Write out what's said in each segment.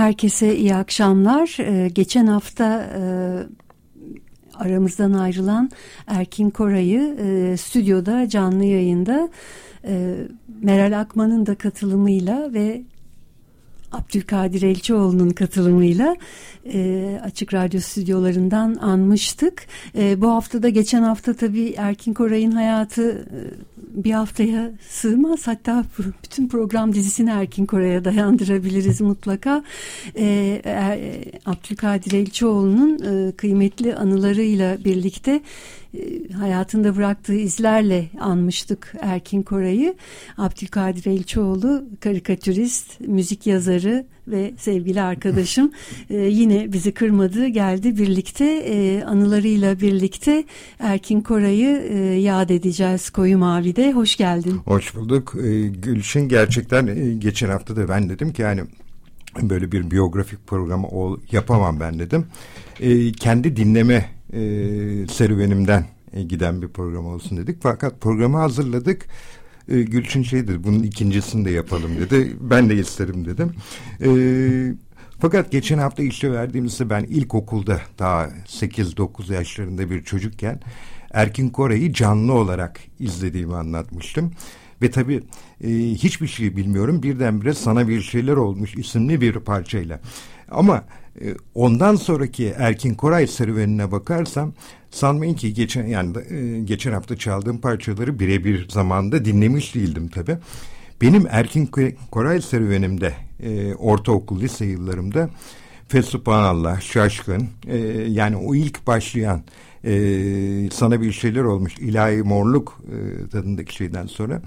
herkese iyi akşamlar. Ee, geçen hafta e, aramızdan ayrılan Erkin Koray'ı e, stüdyoda canlı yayında e, Meral Akman'ın da katılımıyla ve Abdülkadir Elçioğlu'nun katılımıyla e, Açık Radyo stüdyolarından anmıştık. E, bu haftada geçen hafta tabii Erkin Koray'ın hayatı e, bir haftaya sığmaz. Hatta bütün program dizisini Erkin Koray'a dayandırabiliriz mutlaka. E, e, Abdülkadir Elçioğlu'nun e, kıymetli anılarıyla birlikte e, hayatında bıraktığı izlerle anmıştık Erkin Koray'ı. Abdülkadir Elçioğlu karikatürist, müzik yazarı ve sevgili arkadaşım e, yine bizi kırmadı geldi birlikte e, anılarıyla birlikte Erkin Koray'ı e, yad edeceğiz Koyu Mavi'de. Hoş geldin. Hoş bulduk. E, Gülşin gerçekten e, geçen hafta da ben dedim ki yani böyle bir biyografik programı ol, yapamam ben dedim. E, kendi dinleme e, serüvenimden e, giden bir program olsun dedik. Fakat programı hazırladık. E, Gülçin şey dedi bunun ikincisini de yapalım dedi. Ben de isterim dedim. E, fakat geçen hafta işte verdiğimizde ben ilkokulda daha 8-9 yaşlarında bir çocukken Erkin Koray'ı canlı olarak izlediğimi anlatmıştım. Ve tabii e, hiçbir şey bilmiyorum birdenbire sana bir şeyler olmuş isimli bir parçayla. Ama e, ondan sonraki Erkin Koray serüvenine bakarsam sanmayın ki geçen yani e, geçen hafta çaldığım parçaları birebir zamanda dinlemiş değildim tabi. Benim Erkin Koray serüvenimde e, ortaokul lise yıllarımda Fesubhanallah, Şaşkın e, yani o ilk başlayan e, sana bir şeyler olmuş ilahi morluk e, tadındaki şeyden sonra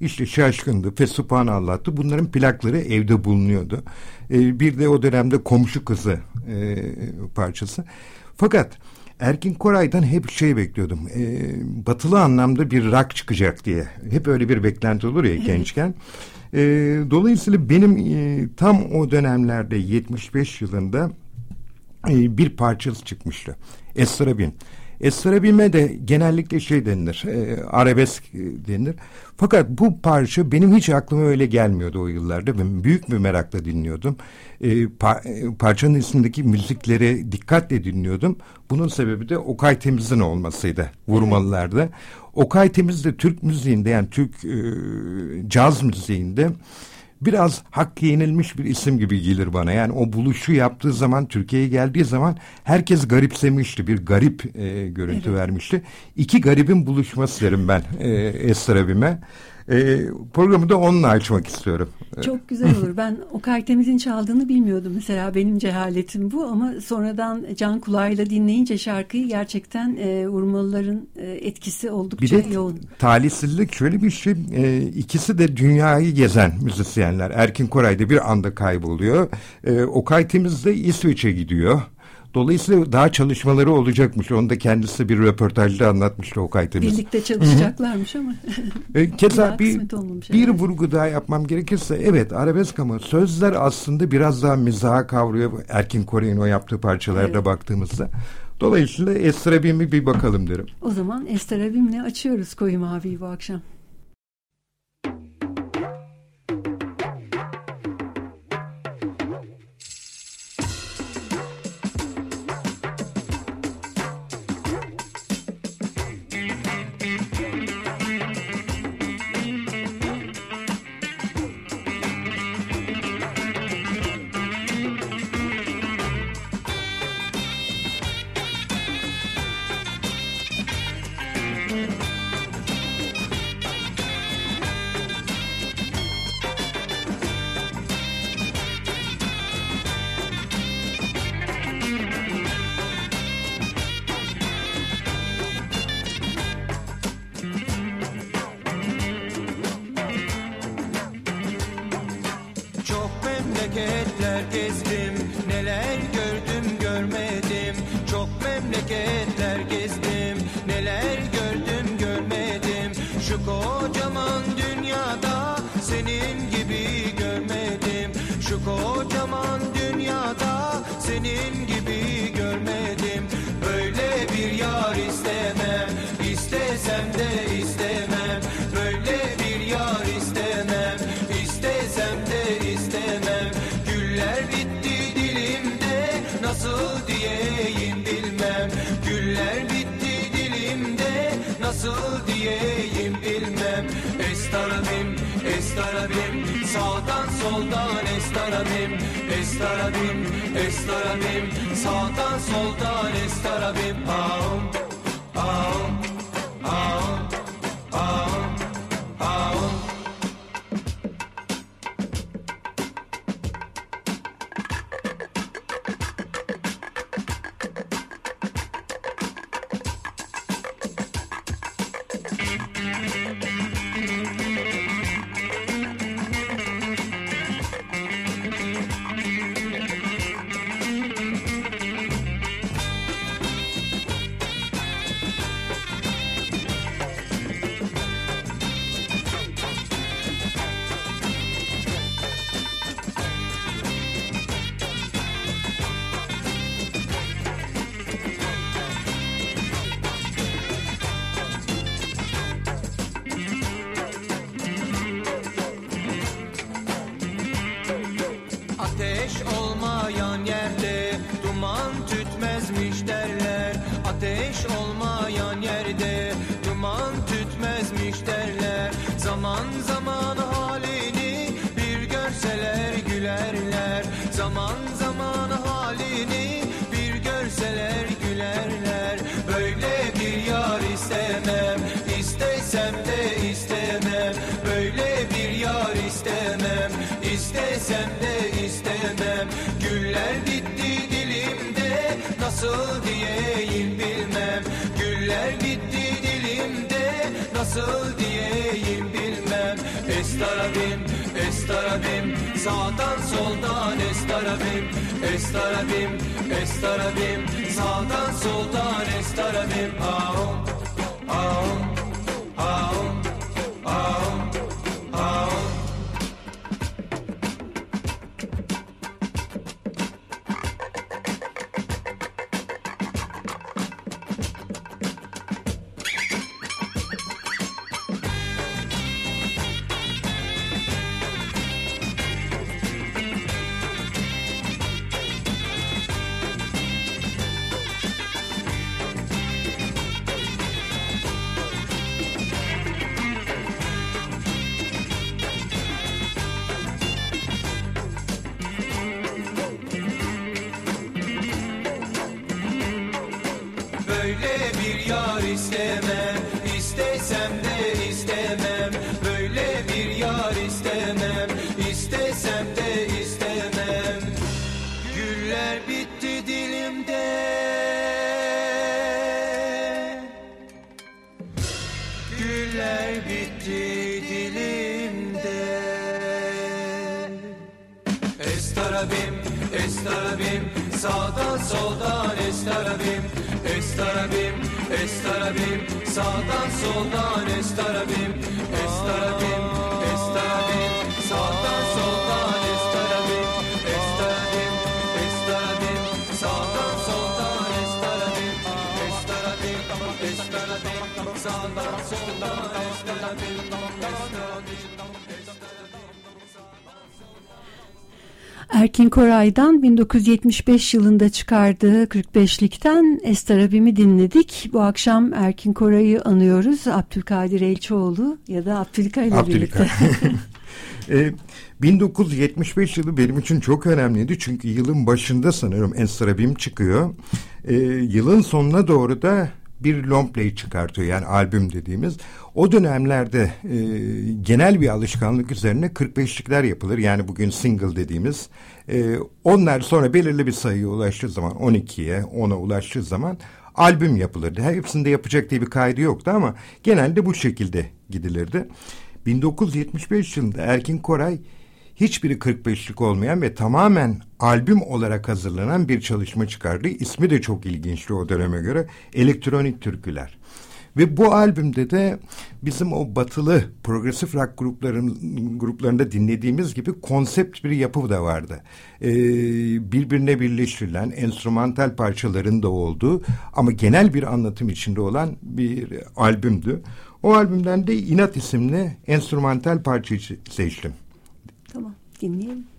işte Şaşkın'dı, Fesubhanallah'tı bunların plakları evde bulunuyordu. E, bir de o dönemde komşu kızı e, parçası. Fakat Erkin Koray'dan hep şey bekliyordum. E, batılı anlamda bir rock çıkacak diye. Hep öyle bir beklenti olur ya gençken. E, dolayısıyla benim e, tam o dönemlerde 75 yılında e, bir parçası çıkmıştı. Esra Bin. Esra Binme de genellikle şey denilir, e, arabesk e, denilir. Fakat bu parça benim hiç aklıma öyle gelmiyordu o yıllarda. Ben büyük bir merakla dinliyordum. E, par e, parçanın ismindeki müzikleri dikkatle dinliyordum. Bunun sebebi de Okay Temiz'in olmasıydı vurmalılarda. Okay Temiz de Türk müziğinde yani Türk e, caz müziğinde biraz hakkı yenilmiş bir isim gibi gelir bana. Yani o buluşu yaptığı zaman Türkiye'ye geldiği zaman herkes garipsemişti. Bir garip e, görüntü evet. vermişti. İki garibin buluşması derim ben e, Esra e, programı da onunla açmak istiyorum. Çok güzel olur. Ben o Temiz'in çaldığını bilmiyordum. Mesela benim cehaletim bu ama sonradan can kulağıyla dinleyince şarkıyı gerçekten e, Urmalıların e, etkisi oldukça bir de, yoğun. Talihsizlik şöyle bir şey. E, ikisi de dünyayı gezen müzisyenler. Erkin Koray da bir anda kayboluyor. E, Okay Temiz de İsveç'e gidiyor. Dolayısıyla daha çalışmaları olacakmış. Onu da kendisi bir röportajda anlatmıştı Okay Temiz. Birlikte çalışacaklarmış ama. e, keza bir, bir vurgu daha yapmam gerekirse evet arabesk ama sözler aslında biraz daha mizaha kavruyor. Erkin Koray'ın o yaptığı parçalarda evet. baktığımızda. Dolayısıyla Estrabim'i bir bakalım derim. O zaman Estrabim'le açıyoruz Koyu Mavi'yi bu akşam. Nasıl diyeyim bilmem. Estarabim, estarabim Sağdan soldan estarabim Estarabim, estarabim Sağdan soldan estarabim Aum, nasıl diyeyim bilmem. Estarabim, estarabim Sağdan soldan estarabim Estarabim, estarabim Sağdan soldan estarabim Aum, aum, aum, Erkin Koray'dan 1975 yılında çıkardığı 45'likten Estarabim'i dinledik. Bu akşam Erkin Koray'ı anıyoruz. Abdülkadir Elçoğlu ya da Abdülka ile Abdülka. birlikte. E, 1975 yılı benim için çok önemliydi çünkü yılın başında sanırım Enstrabim çıkıyor. E, yılın sonuna doğru da bir long play çıkartıyor yani albüm dediğimiz. O dönemlerde e, genel bir alışkanlık üzerine 45'likler yapılır. Yani bugün single dediğimiz. E, onlar sonra belirli bir sayıya ulaştığı zaman 12'ye 10'a ulaştığı zaman albüm yapılırdı. Hepsinde yapacak diye bir kaydı yoktu ama genelde bu şekilde gidilirdi. 1975 yılında Erkin Koray hiçbiri 45'lik olmayan ve tamamen albüm olarak hazırlanan bir çalışma çıkardı. İsmi de çok ilginçti o döneme göre. Elektronik Türküler. Ve bu albümde de bizim o batılı progresif rock grupların gruplarında dinlediğimiz gibi konsept bir yapı da vardı. Ee, birbirine birleştirilen enstrümantal parçaların da olduğu ama genel bir anlatım içinde olan bir albümdü. O albümden de İnat isimli enstrümantal parçayı seçtim. Tamam dinleyelim.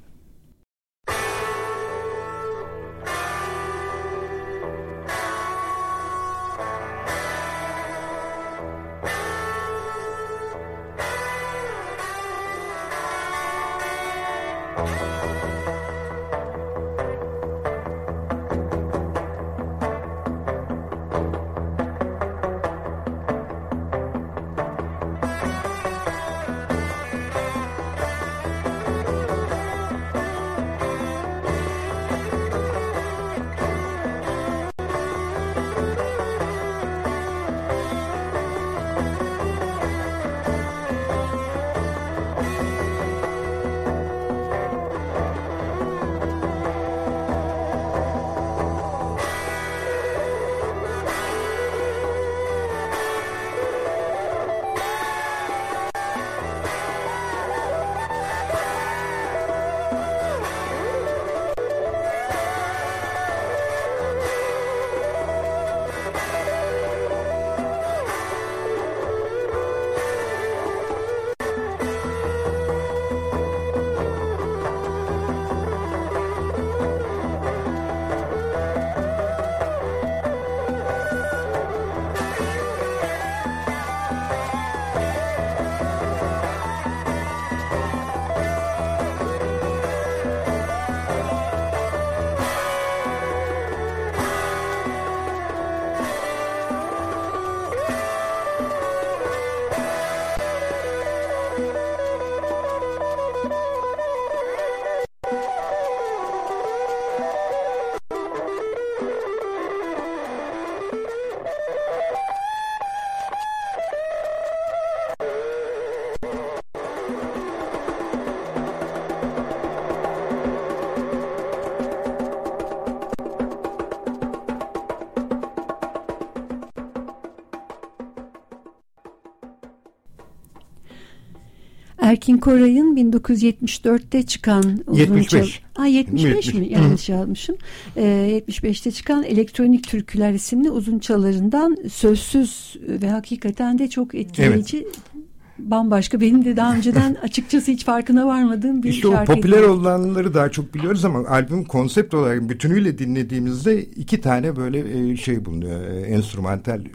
Erkin Koray'ın 1974'te çıkan uzun 75. Ha 75 mi? Yanlış yazmışım. Ee, 75'te çıkan Elektronik Türküler isimli uzun çalarından sözsüz ve hakikaten de çok etkileyici evet bambaşka. Benim de daha önceden açıkçası hiç farkına varmadığım bir işte şarkıydı. o popüler olanları daha çok biliyoruz ama albüm konsept olarak bütünüyle dinlediğimizde iki tane böyle e, şey bulunuyor. E, enstrümantal e,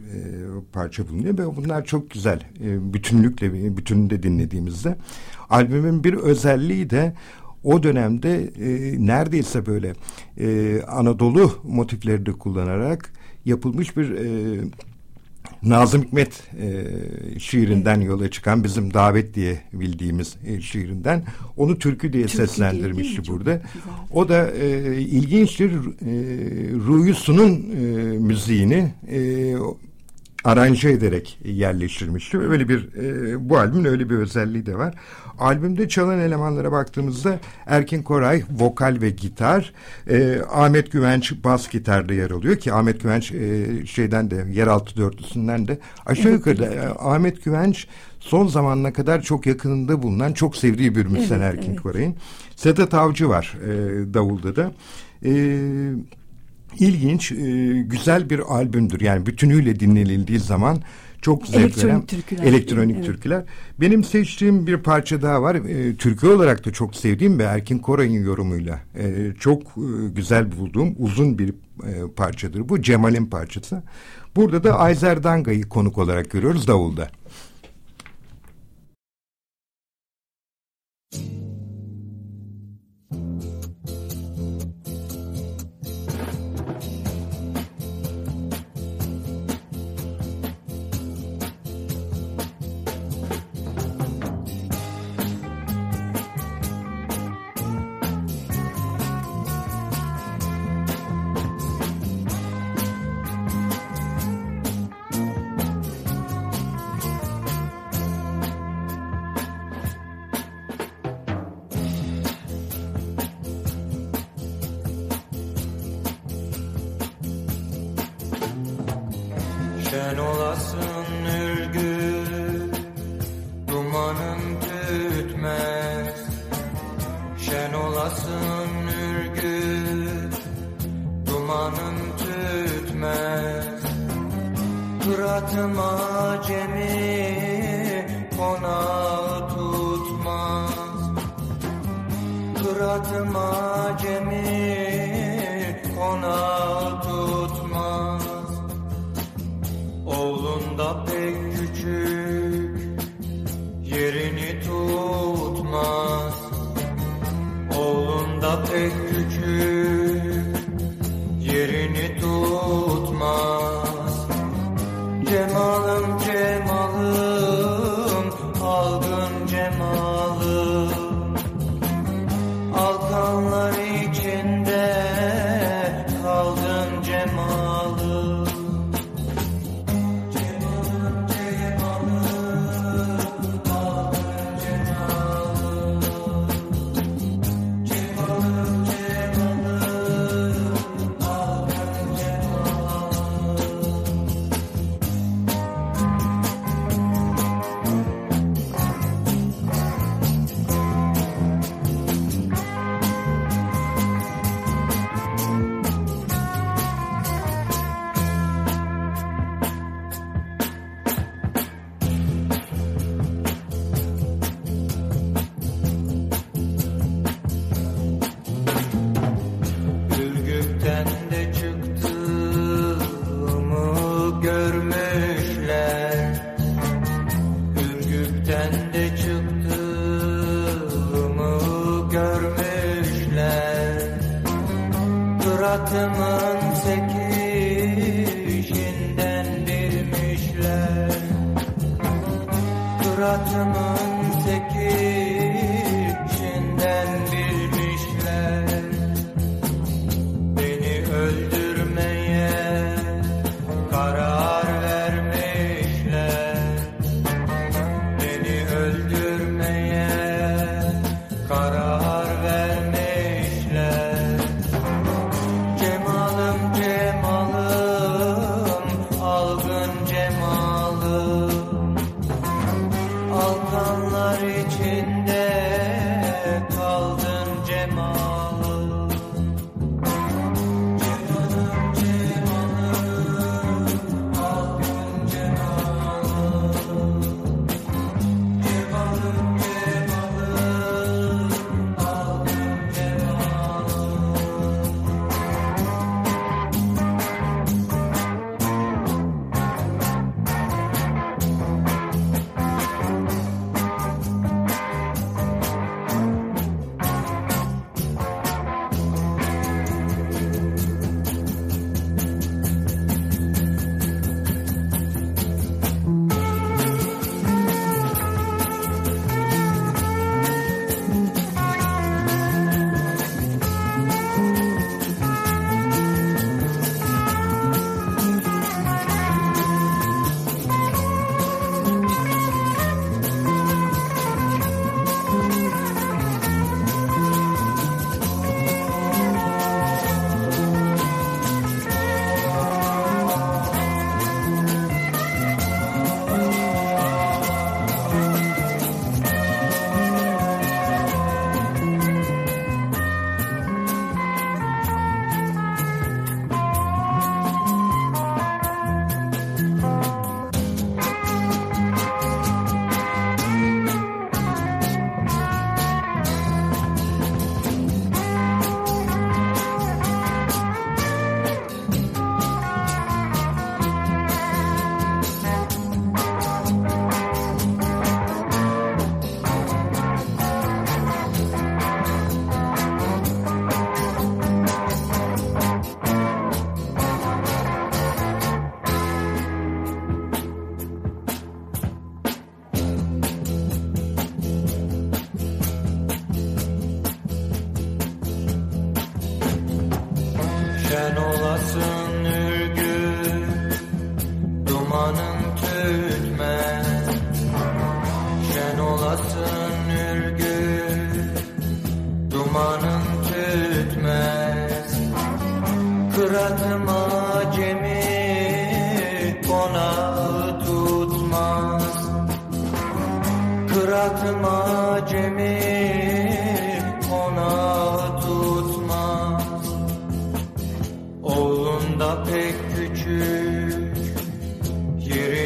parça bulunuyor ve bunlar çok güzel. Bütünlükle bütününde dinlediğimizde. Albümün bir özelliği de o dönemde e, neredeyse böyle e, Anadolu motifleri de kullanarak yapılmış bir e, Nazım Hikmet e, şiirinden yola çıkan bizim davet diye bildiğimiz e, şiirinden onu türkü diye türkü seslendirmişti diye, burada. O da e, ilginçtir. E, Ruyusu'nun e, müziğini e, aranje ederek yerleştirmişti. Öyle bir e, bu albümün öyle bir özelliği de var. Albümde çalan elemanlara baktığımızda Erkin Koray vokal ve gitar, e, Ahmet Güvenç bas gitarda yer alıyor ki Ahmet Güvenç e, şeyden de yeraltı dörtlüsünden de aşağı yukarıda. E, Ahmet Güvenç son zamanına kadar çok yakınında bulunan çok sevdiği bir müzisyen evet, Erkin evet. Koray'ın. Sedat Avcı var e, davulda da. E, ilginç, e, güzel bir albümdür. Yani bütünüyle dinlenildiği zaman çok zevk elektronik veren türküler, elektronik evet. türküler. Benim seçtiğim bir parça daha var. E, türkü olarak da çok sevdiğim ve Erkin Koray'ın yorumuyla e, çok e, güzel bulduğum uzun bir e, parçadır. Bu Cemal'in parçası. Burada da Ayzer Danga'yı konuk olarak görüyoruz davulda. Kıratım Here.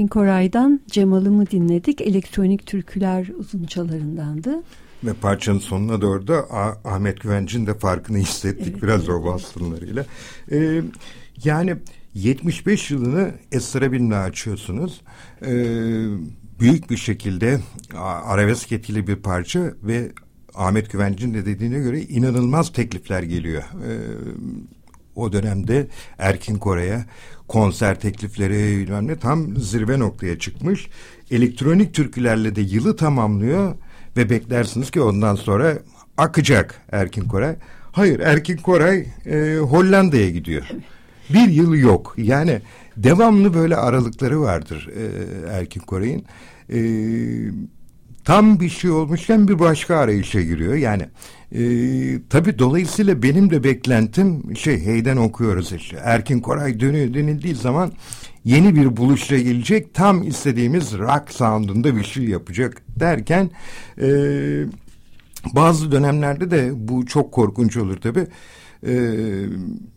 Erkin Koray'dan Cemal'ımı dinledik. Elektronik türküler uzunçalarındandı. Ve parçanın sonuna doğru da Ah- Ahmet Güvencin de farkını hissettik Evet, biraz evet, o bastınlarıyla. Ee, yani 75 yılını Esra Bin'le açıyorsunuz. Ee, büyük bir şekilde arabesk etkili bir parça ve Ahmet Güvencin de dediğine göre inanılmaz teklifler geliyor. Ee, o dönemde Erkin Koray'a konser teklifleri bilmem ne tam zirve noktaya çıkmış. Elektronik türkülerle de yılı tamamlıyor ve beklersiniz ki ondan sonra akacak Erkin Koray. Hayır Erkin Koray e, Hollanda'ya gidiyor. Bir yıl yok. Yani devamlı böyle aralıkları vardır e, Erkin Koray'ın. E, tam bir şey olmuşken bir başka arayışa giriyor. Yani e, tabii dolayısıyla benim de beklentim şey heyden okuyoruz işte. Erkin Koray dönüyor denildiği zaman yeni bir buluşla gelecek. Tam istediğimiz rock sound'unda bir şey yapacak derken e, bazı dönemlerde de bu çok korkunç olur tabii. Ee,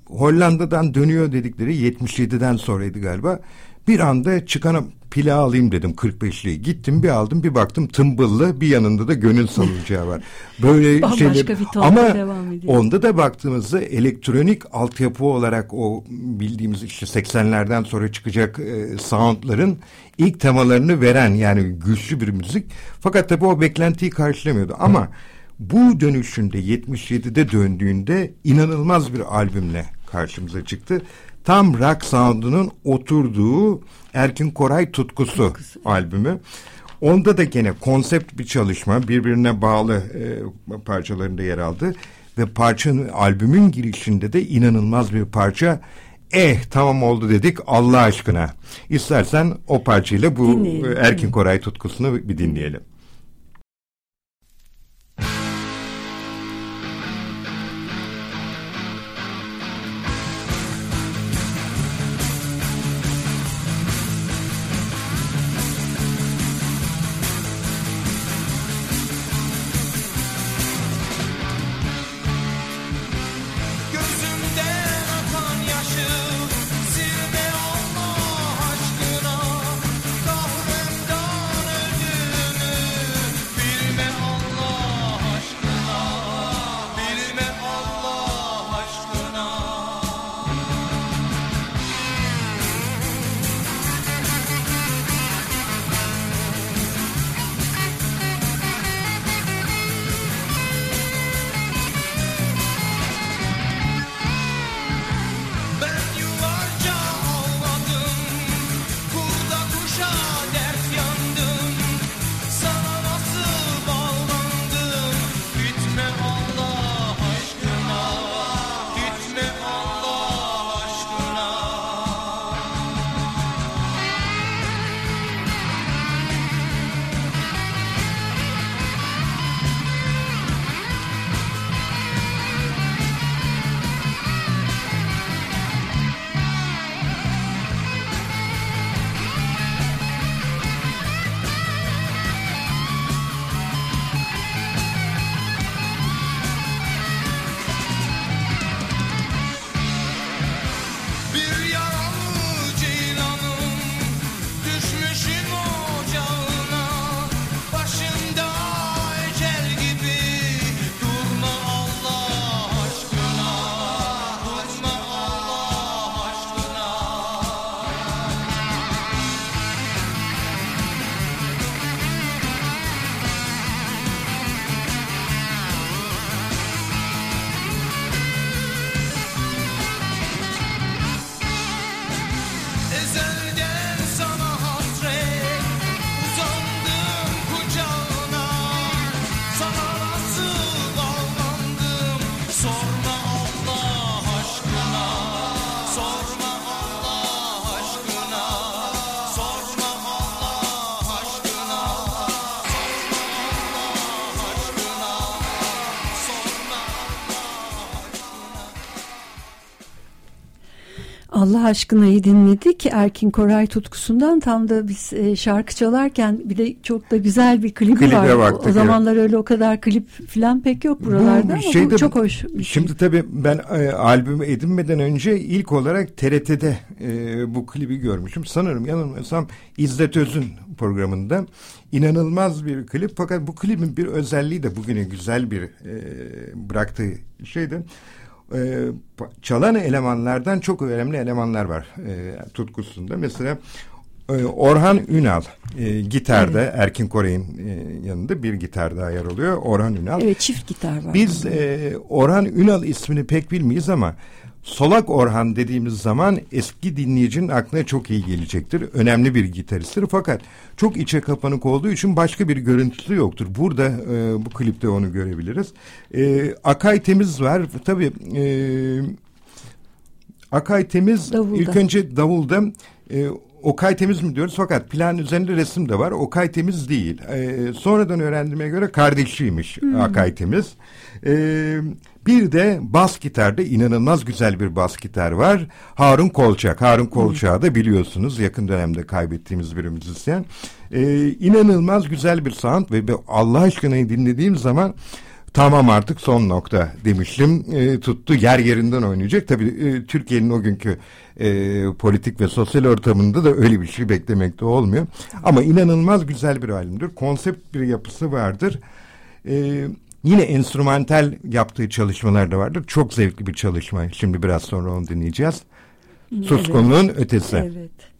Hollanda'dan dönüyor dedikleri 77'den sonraydı galiba. Bir anda çıkan pila alayım dedim 45'liği. Gittim bir aldım bir baktım tımbıllı bir yanında da gönül salınacağı var. Böyle şeyler. Ama devam ediyor. onda da baktığımızda elektronik altyapı olarak o bildiğimiz işte 80'lerden sonra çıkacak e, soundların ilk temalarını veren yani güçlü bir müzik. Fakat tabii o beklentiyi karşılamıyordu. Ama bu dönüşünde 77'de döndüğünde inanılmaz bir albümle karşımıza çıktı. Tam rock sound'unun oturduğu Erkin Koray Tutkusu, albümü. Onda da gene konsept bir çalışma birbirine bağlı e, parçalarında yer aldı. Ve parçanın albümün girişinde de inanılmaz bir parça. Eh tamam oldu dedik Allah aşkına. İstersen o parçayla bu Dinleyelim, Erkin Koray tutkusunu bir dinleyelim. Aşkına'yı dinledik. Erkin Koray tutkusundan tam da biz e, şarkı çalarken bir de çok da güzel bir Klibe var. baktık, o zamanlar öyle o kadar klip falan pek yok buralarda Bu ama şeyde- bu çok hoş. şey. Şimdi tabii ben e, albümü edinmeden önce ilk olarak TRT'de e, bu klibi görmüşüm. Sanırım yanılmıyorsam İzzet Öz'ün programında inanılmaz bir klip. Fakat bu klibin bir özelliği de bugüne güzel bir e, bıraktığı şeydi. E, çalan elemanlardan çok önemli elemanlar var e, tutkusunda. Mesela e, Orhan Ünal e, gitarda Erkin Koray'ın e, yanında bir gitar daha yer alıyor. Orhan Ünal. Evet çift gitar var. Biz e, Orhan Ünal ismini pek bilmeyiz ama Solak Orhan dediğimiz zaman eski dinleyicinin aklına çok iyi gelecektir. Önemli bir gitaristtir fakat çok içe kapanık olduğu için başka bir görüntüsü yoktur. Burada e, bu klipte onu görebiliriz. E, Akay Temiz var. Tabii e, Akay Temiz Davulda. ilk önce davulda e, Okay Temiz mi diyoruz fakat plan üzerinde resim de var. Okay Temiz değil. E, sonradan öğrendiğime göre kardeşiymiş Akay Temiz. E, bir de bas gitarda inanılmaz güzel bir bas gitar var. Harun Kolçak. Harun Kolçak'ı da biliyorsunuz yakın dönemde kaybettiğimiz bir müzisyen. E, inanılmaz güzel bir sound ve Allah aşkına dinlediğim zaman Tamam artık son nokta demiştim. E, tuttu yer yerinden oynayacak. Tabii e, Türkiye'nin o günkü e, politik ve sosyal ortamında da öyle bir şey beklemekte olmuyor. Ama inanılmaz güzel bir albümdür. Konsept bir yapısı vardır. E, yine enstrümantal yaptığı çalışmalar da vardır. Çok zevkli bir çalışma. Şimdi biraz sonra onu dinleyeceğiz. Suskunluğun ötesi. Evet.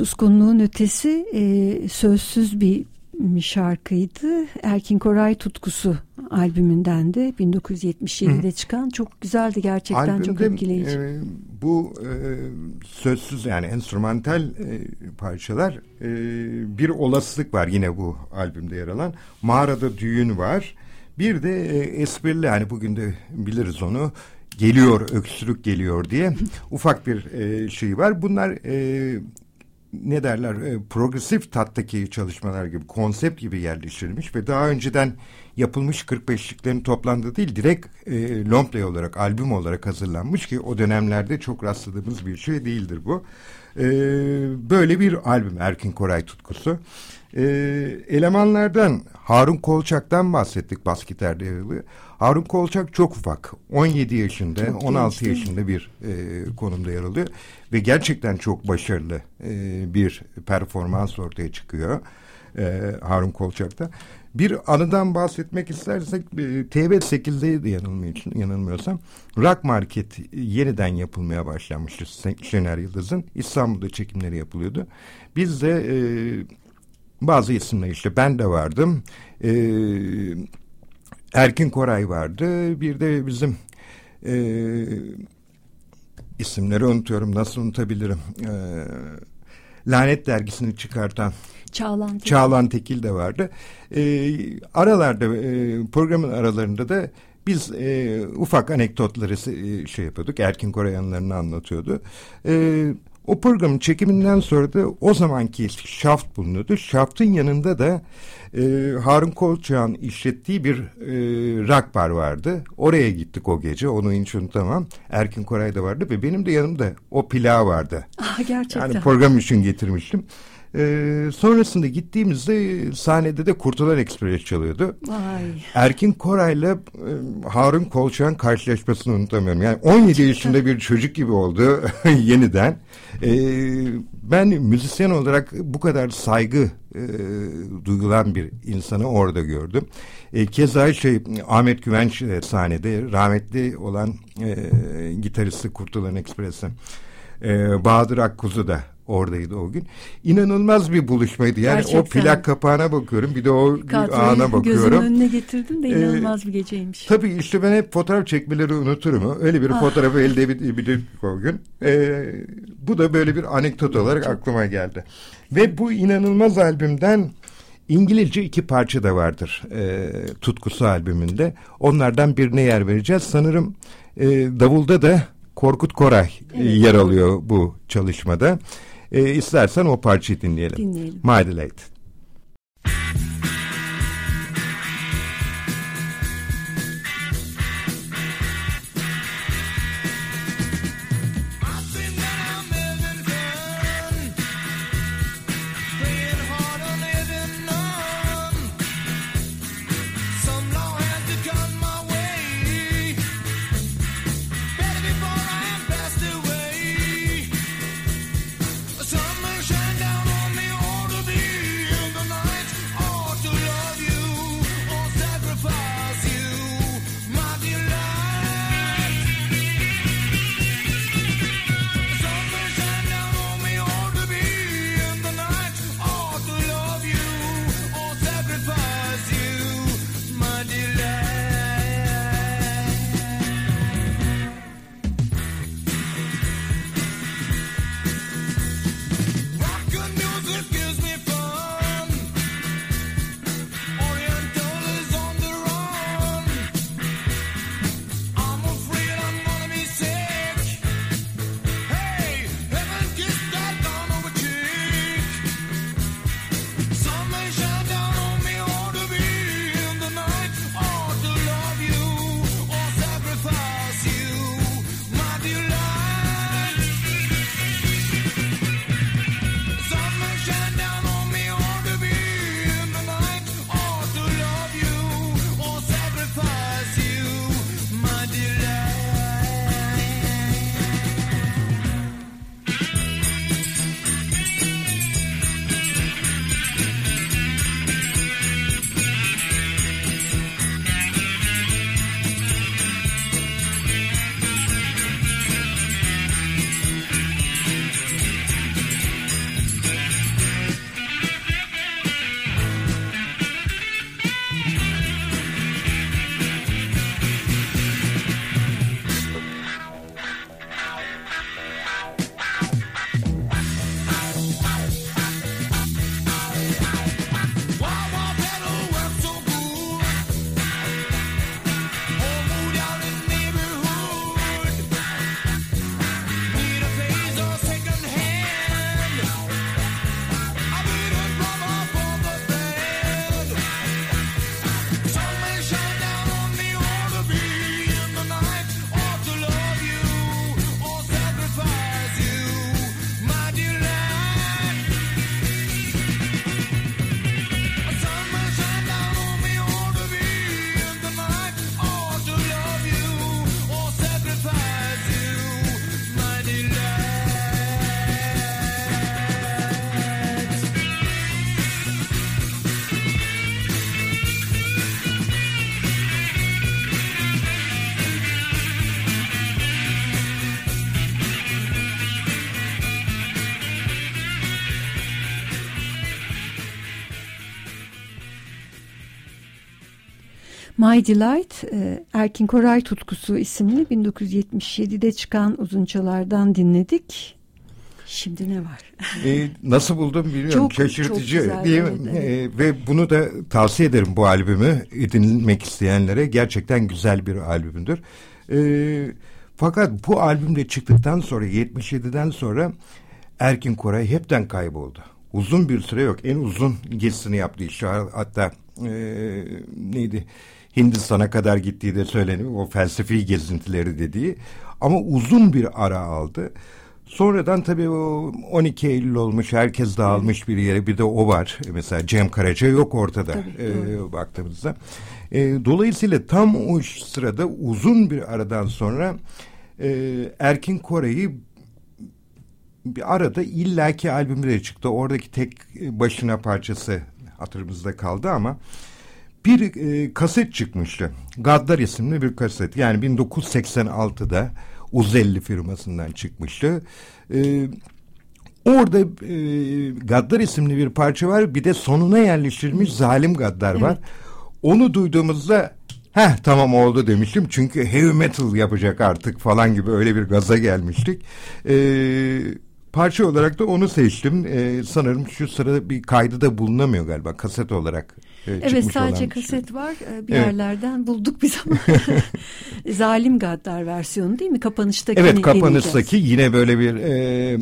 Suskunluğun ötesi e, sözsüz bir şarkıydı. Erkin Koray Tutkusu albümünden de 1977'de çıkan çok güzeldi gerçekten çok Albümde, etkileyici. e, bu e, sözsüz yani enstrümantal e, parçalar e, bir olasılık var yine bu albümde yer alan. Mağarada düğün var. Bir de e, esprili hani bugün de biliriz onu geliyor öksürük geliyor diye ufak bir e, şey var. Bunlar e, ne derler e, progresif tattaki çalışmalar gibi konsept gibi yerleştirilmiş ve daha önceden yapılmış 45'liklerin toplandığı değil direkt e, long play olarak albüm olarak hazırlanmış ki o dönemlerde çok rastladığımız bir şey değildir bu. E, böyle bir albüm Erkin Koray tutkusu. E, elemanlardan Harun Kolçak'tan bahsettik bas gitar. Harun Kolçak çok ufak. 17 yaşında, Çok 16 genç, yaşında bir e, konumda yer alıyor. Ve gerçekten çok başarılı e, bir performans ortaya çıkıyor e, Harun Kolçak'ta. Bir anıdan bahsetmek istersek e, TV8'deydi yanılmıyorsam, yanılmıyorsam. Rock Market yeniden yapılmaya başlanmıştı Şener Yıldız'ın. İstanbul'da çekimleri yapılıyordu. Biz de e, bazı isimler işte ben de vardım. E, Erkin Koray vardı. Bir de bizim e, isimleri unutuyorum. Nasıl unutabilirim? E, Lanet dergisini çıkartan Çağlan. Çağlan Tekil de vardı. E, aralarda e, programın aralarında da biz e, ufak anekdotları e, şey yapıyorduk. Erkin Koray anılarını anlatıyordu. E, o programın çekiminden sonra da o zamanki şaft bulunuyordu. Şaftın yanında da e, Harun Kolçak'ın işlettiği bir e, rock bar vardı. Oraya gittik o gece. Onu hiç unutamam. Erkin Koray da vardı ve benim de yanımda o pilav vardı. Ah, gerçekten. Yani program için getirmiştim. Ee, sonrasında gittiğimizde sahnede de Kurtulan Ekspres çalıyordu. Vay. Erkin Koray'la e, Harun Kolçak'ın karşılaşmasını unutamıyorum. Yani 17 yaşında bir çocuk gibi oldu yeniden. Ee, ben müzisyen olarak bu kadar saygı e, duyulan bir insanı orada gördüm. E, keza şey Ahmet Güvenç de sahnede rahmetli olan e, gitaristi Kurtulan Ekspres'in. E, Bahadır Akkuzu da oradaydı o gün. İnanılmaz bir buluşmaydı. Yani o Gerçekten. plak kapağına bakıyorum bir de o Kadroyu ana gözümün bakıyorum. önüne getirdim de Ee, inanılmaz bir geceymiş. Tabii işte ben hep fotoğraf çekmeleri unuturum. Öyle bir Ah. fotoğrafı elde edebildik o gün. Ee, bu da böyle bir anekdot olarak aklıma geldi. Ve bu inanılmaz albümden İngilizce iki parça da vardır e, Tutkusu albümünde. Onlardan birine yer vereceğiz. Sanırım e, Davulda da Korkut Koray e, yer alıyor bu çalışmada. E, istersen o parçayı dinleyelim. Dinleyelim. My Delight. My Delight, e, Erkin Koray Tutkusu isimli 1977'de çıkan uzunçalardan dinledik. Şimdi ne var? E, nasıl buldum bilmiyorum. Çok- Şaşırtıcı çok güzel, değil mi? evet, evet. E, ve bunu da tavsiye ederim bu albümü edinmek isteyenlere. Gerçekten güzel bir albümdür. E, fakat bu albümde çıktıktan sonra 77'den sonra Erkin Koray hepten kayboldu. Uzun bir süre yok. En uzun gezisini yaptı. Hatta e, neydi? Hindistan'a kadar gittiği de söyleniyor. O felsefi gezintileri dediği. Ama uzun bir ara aldı. Sonradan tabii o 12 Eylül olmuş, herkes dağılmış bir yere. Bir de o var. Mesela Cem Karaca yok ortada e, baktığımızda. E, dolayısıyla tam o sırada uzun bir aradan sonra e, Erkin Koray'ı bir arada illaki albümleri çıktı. Oradaki tek başına parçası hatırımızda kaldı ama bir e, kaset çıkmıştı. Gaddar isimli bir kaset. Yani 1986'da Uzelli firmasından çıkmıştı. E, orada e, Gaddar isimli bir parça var. Bir de sonuna yerleştirilmiş Zalim Gaddar var. Onu duyduğumuzda Heh tamam oldu demiştim çünkü heavy metal yapacak artık falan gibi öyle bir gaza gelmiştik. Ee, parça olarak da onu seçtim. Ee, sanırım şu sırada bir kaydı da bulunamıyor galiba kaset olarak. E, Evet çıkmış sadece olan bir şey. kaset var. Ee, Bir Evet. yerlerden bulduk biz ama. Zalim Gaddar versiyonu değil mi? Kapanıştaki Evet kapanıştaki yine böyle bir e,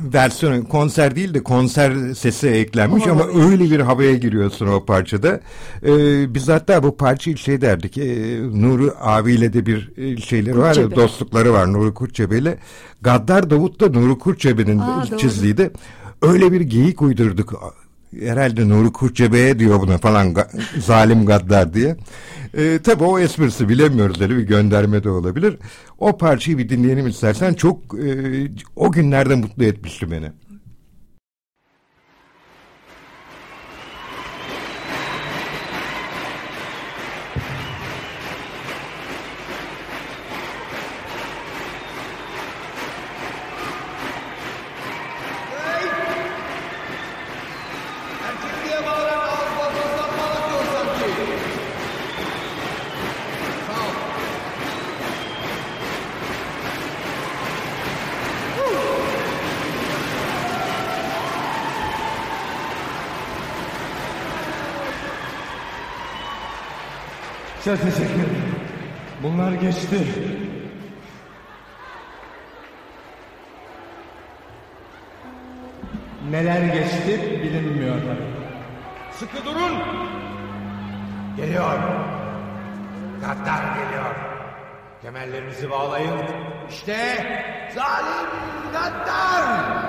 versiyon konser değil de konser sesi eklenmiş O ama öyle bir havaya giriyorsun o parçada. E, biz hatta bu parçayı şey derdik e, Nuri abiyle de bir e, şeyleri var ya dostlukları var Nuri Kurtçebe ile. Gaddar Davut da Nuri Kurtçebe'nin çizdiğiydi. Öyle bir geyik uydurduk. Herhalde Nuri Kurtçebe'ye diyor buna falan zalim gaddar diye. E, tabii o esprisi bilemiyoruz öyle bir gönderme de olabilir. O parçayı bir dinleyelim istersen. Çok e, o günlerde mutlu etmişti beni. Çok teşekkür ederim. Bunlar geçti. Neler geçti bilinmiyor tabii. Sıkı durun. Geliyor. Gaddar geliyor. Kemerlerinizi bağlayın. İşte zalim gaddar.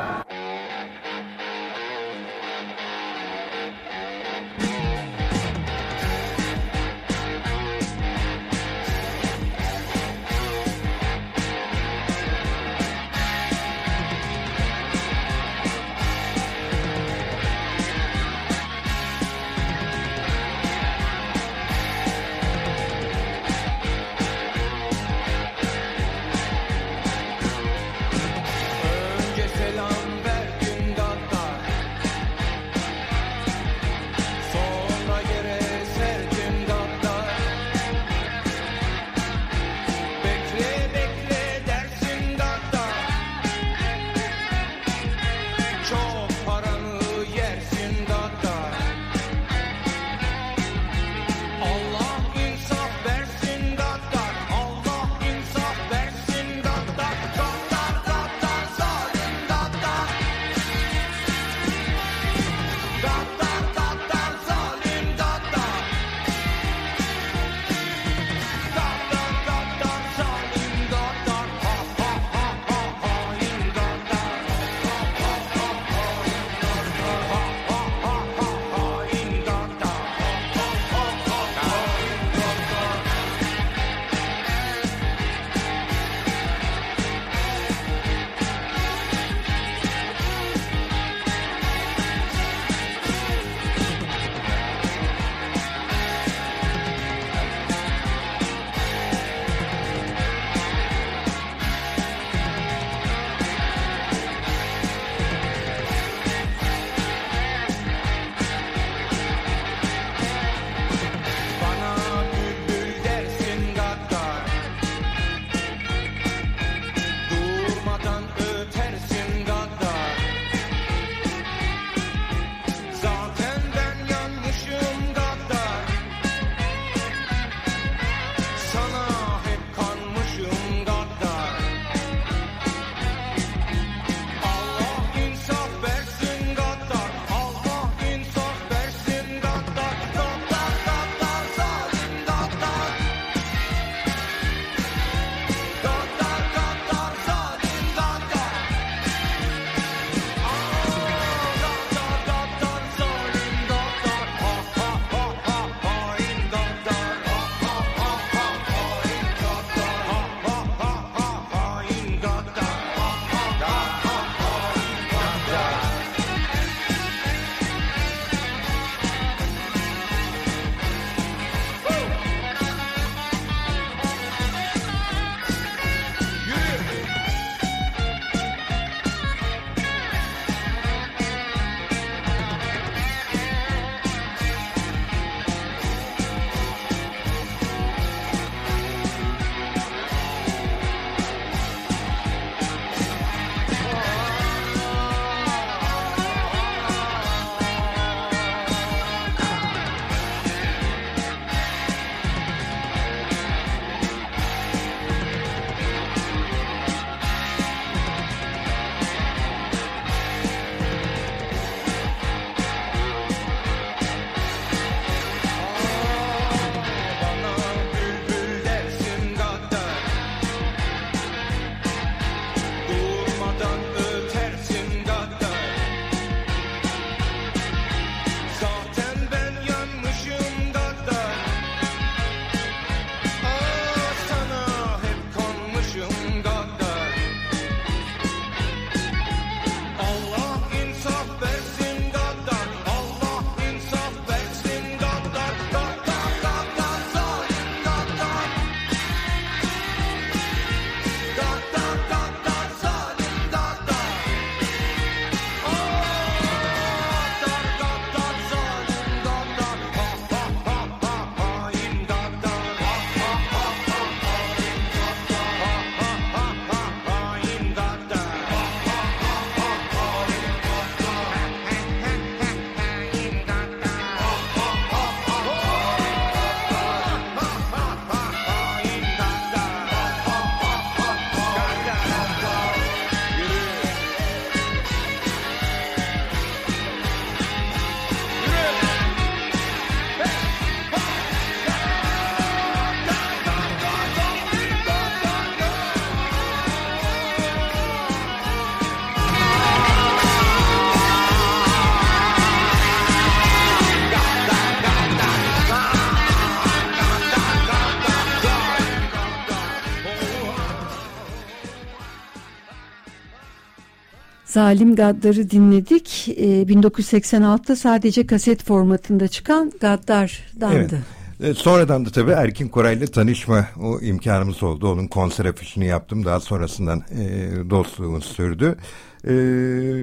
Zalim Gaddar'ı dinledik. E, 1986'da sadece kaset formatında çıkan Gaddar'dandı. Evet. E, Sonradan da tabii Erkin Koray'la tanışma o imkanımız oldu. Onun konser afişini yaptım. Daha sonrasından e, dostluğumuz sürdü. E,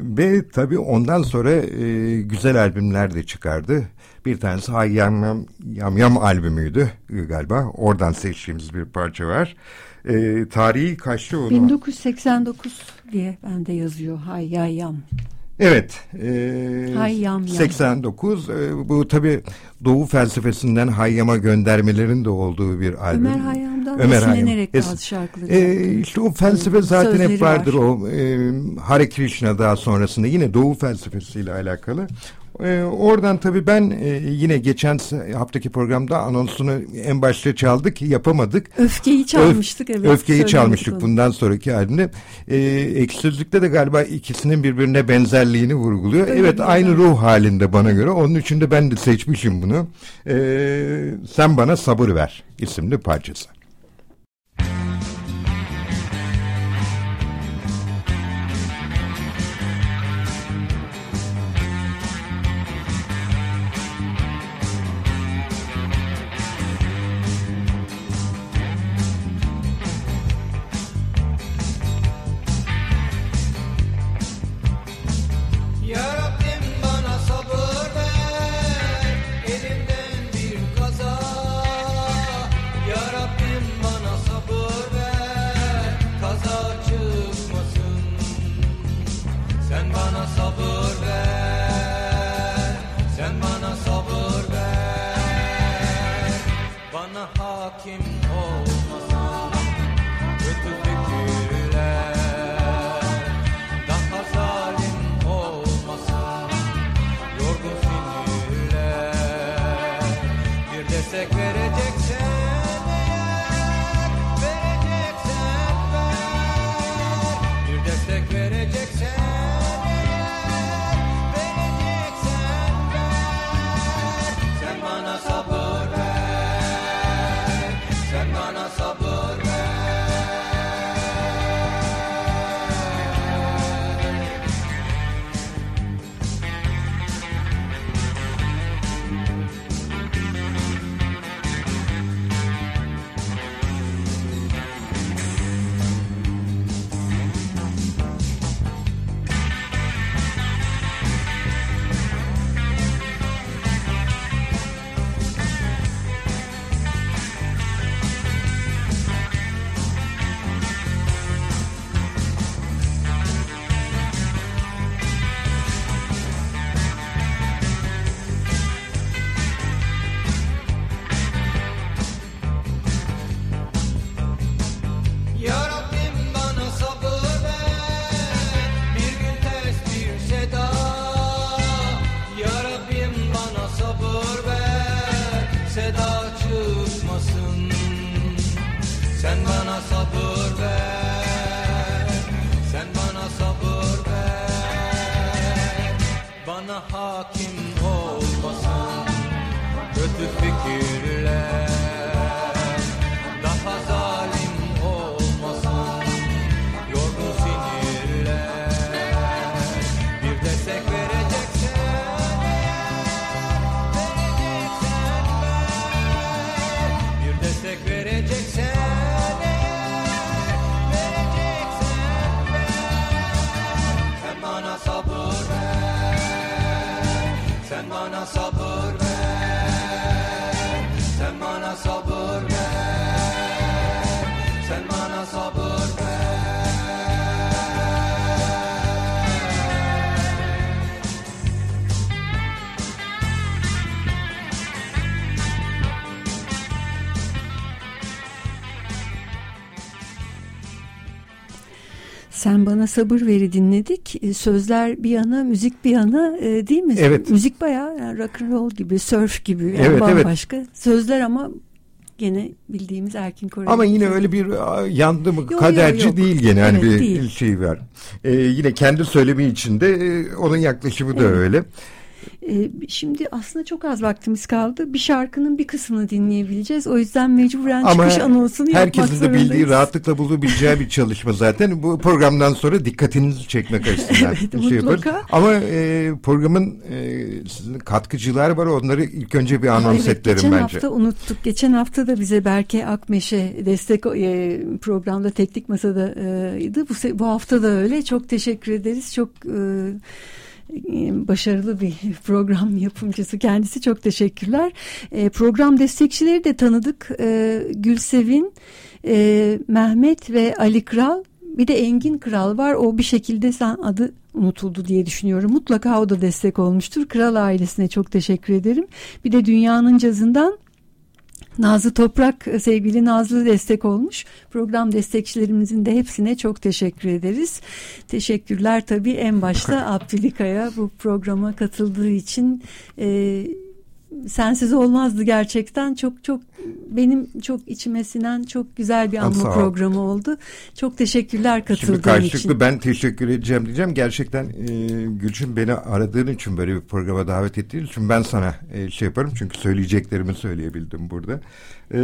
ve tabii ondan sonra e, güzel albümler de çıkardı. Bir tanesi Hay Yam Yam, Yam Yam albümüydü e, galiba. Oradan seçtiğimiz bir parça var. E, tarihi kaçtı onu? 1989 diye bende yazıyor. Hay yay yam. Evet. E, Hayyam yam. 89. E, bu tabii Doğu felsefesinden Hayyam'a göndermelerin de olduğu bir albüm. Ömer Hayyam'dan Ömer Hayyam. esinlenerek Es- bazı şarkıları E, işte o felsefe zaten Sözleri hep vardır. var. O e, Hare Krishna daha sonrasında yine Doğu felsefesiyle alakalı. E, oradan tabii ben e, yine geçen haftaki programda anonsunu en başta çaldık yapamadık. Öfkeyi çalmıştık evet. Öfkeyi çalmıştık onu. bundan sonraki albümde. E, Eksözlük'te de galiba ikisinin birbirine benzerliğini vurguluyor. Öyle evet bir aynı ruh halinde bana göre. Onun için de ben de seçmişim bunu. E, Sen bana sabır ver isimli parçası. Sen bana sabır Sen bana sabır veri dinledik. E, Sözler bir yana, müzik bir yana e, değil mi? Evet. Müzik bayağı yani rock and roll gibi, surf gibi yani Evet, evet. bambaşka. Sözler ama gene bildiğimiz Erkin Koray. Ama yine öyle bir yandı mı Yok, kaderci yok, yok. değil gene hani Evet, bir değil. şey var. Ee, yine kendi söylemi içinde e, onun yaklaşımı da öyle. E, şimdi aslında çok az vaktimiz kaldı. Bir şarkının bir kısmını dinleyebileceğiz. O yüzden mecburen Ama çıkış anonsunu yapmak herkesin de zorundayız. bildiği, rahatlıkla bulabileceği bir çalışma zaten. Bu programdan sonra dikkatinizi çekmek açısından Evet, şey yaparız. mutlaka. Ama e, programın e, sizin katkıcılar var. Onları ilk önce bir anons evet, etlerim geçen bence. hafta unuttuk. Geçen hafta da bize Berke Akmeşe destek e, programda Teknik Masa'daydı. Bu, se- bu hafta da öyle. Çok teşekkür ederiz. Çok e, e, başarılı bir program yapımcısı kendisi. Çok teşekkürler. E, program destekçileri de tanıdık. E, Gülsevin, e, Mehmet ve Ali Kral bir de Engin Kral var. O bir şekilde sen adı unutuldu diye düşünüyorum. Mutlaka o da destek olmuştur. Kral ailesine çok teşekkür ederim. Bir de Dünyanın Cazı'ndan Nazlı Toprak sevgili Nazlı destek olmuş. Program destekçilerimizin de hepsine çok teşekkür ederiz. Teşekkürler tabii en başta Abdülika'ya bu programa katıldığı için. Ee, sensiz olmazdı gerçekten. Çok çok benim çok içime sinen çok güzel bir anma programı oldu. Çok teşekkürler Şimdi katıldığın karşılıklı için. ben teşekkür edeceğim diyeceğim. Gerçekten e, Gülçin beni aradığın için böyle bir programa davet ettiğin için ben sana e, şey yaparım. Çünkü söyleyeceklerimi söyleyebildim burada. E,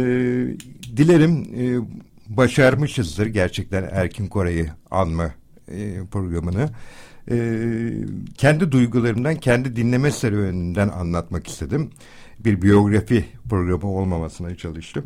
dilerim e, başarmışızdır gerçekten Erkin Koray'ı anma e, programını. E, kendi duygularımdan, kendi dinleme serüveninden anlatmak istedim. Bir biyografi programı olmamasına çalıştım.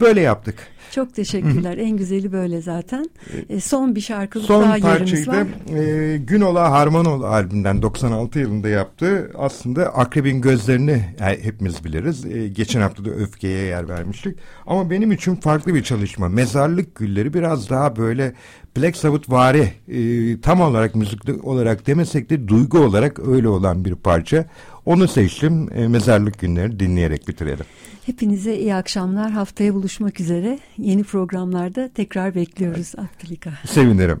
Böyle yaptık. Çok teşekkürler. en güzeli böyle zaten. E, son bir şarkılık Son daha yerimiz parçayı var. da e, Günola Harmanoğlu albümünden 96 yılında yaptı. Aslında Akrebin Gözlerini yani hepimiz biliriz. E, geçen hafta da Öfke'ye yer vermiştik. Ama benim için farklı bir çalışma. Mezarlık Gülleri biraz daha böyle Black Sabbath vari e, tam olarak müzik olarak demesek de duygu olarak öyle olan bir parça. Onu seçtim. E, Mezarlık Günleri dinleyerek bitirelim. Hepinize iyi akşamlar. Haftaya buluşmak üzere. Yeni programlarda tekrar bekliyoruz Abdülika. Sevinirim.